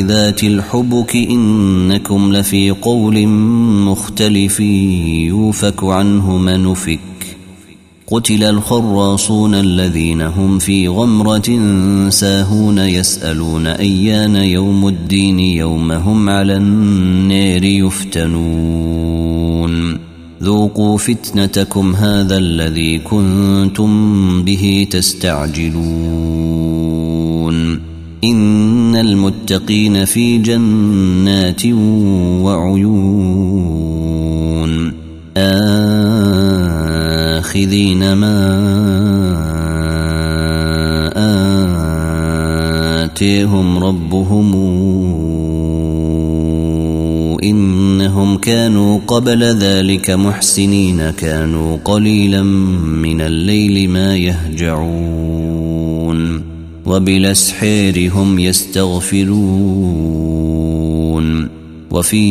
ذات الحبك إنكم لفي قول مختلف يوفك عنه من قتل الخراصون الذين هم في غمرة ساهون يسألون أيان يوم الدين يوم هم على النار يفتنون. ذوقوا فتنتكم هذا الذي كنتم به تستعجلون. إن المتقين في جنات وعيون. آخذين ما آتيهم ربهم إنهم كانوا قبل ذلك محسنين. كانوا قليلا من الليل ما يهجعون. وبالاسحير هم يستغفرون وفي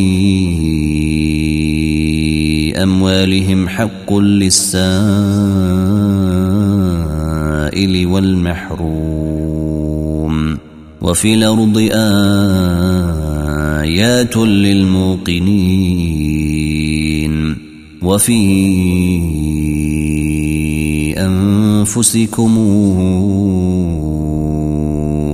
أموالهم حق للسائل والمحروم وفي الأرض آيات للموقنين وفي أنفسكم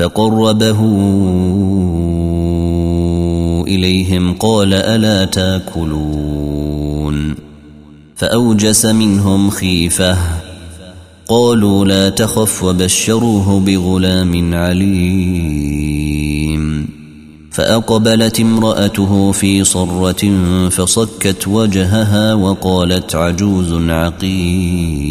فقربه إليهم قال ألا تأكلون فأوجس منهم خيفة قالوا لا تخف وبشروه بغلام عليم فأقبلت امرأته في صرة فصكت وجهها وقالت عجوز عقيم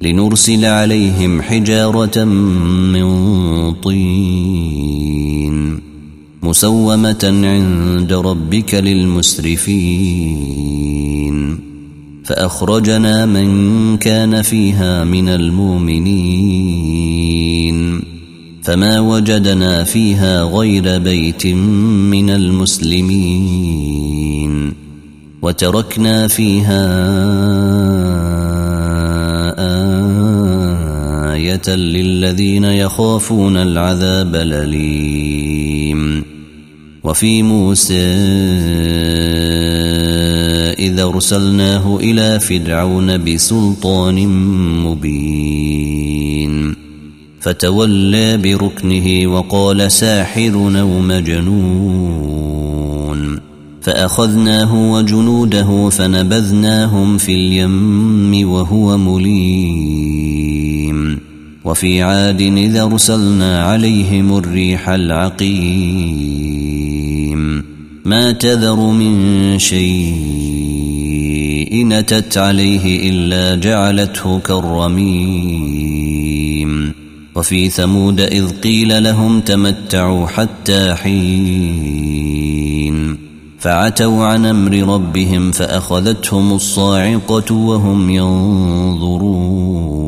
لنرسل عليهم حجارة من طين مسومة عند ربك للمسرفين. فأخرجنا من كان فيها من المؤمنين. فما وجدنا فيها غير بيت من المسلمين. وتركنا فيها آية للذين يخافون العذاب الأليم. وفي موسى إذا أرسلناه إلى فرعون بسلطان مبين. فتولى بركنه وقال ساحر أو مجنون. فأخذناه وجنوده فنبذناهم في اليم وهو مليم. وفي عاد إذا أرسلنا عليهم الريح العقيم. ما تذر من شيء أتت عليه إلا جعلته كالرميم. وفي ثمود إذ قيل لهم تمتعوا حتى حين. فعتوا عن أمر ربهم فأخذتهم الصاعقة وهم ينظرون.